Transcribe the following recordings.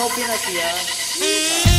Ngopi lagi ya.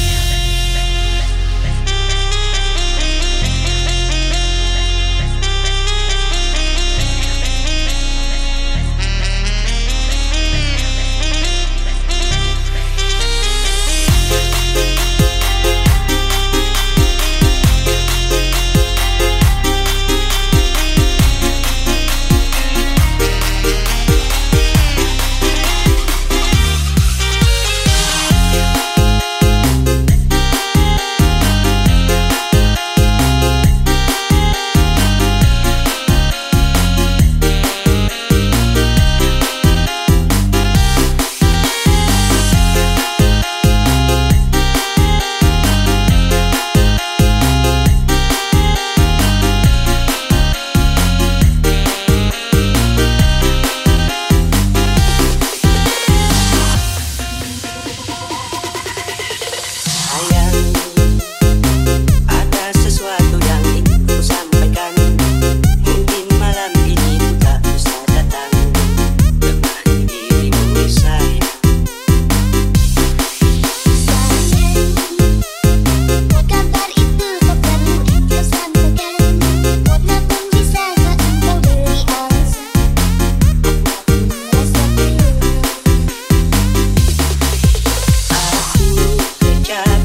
got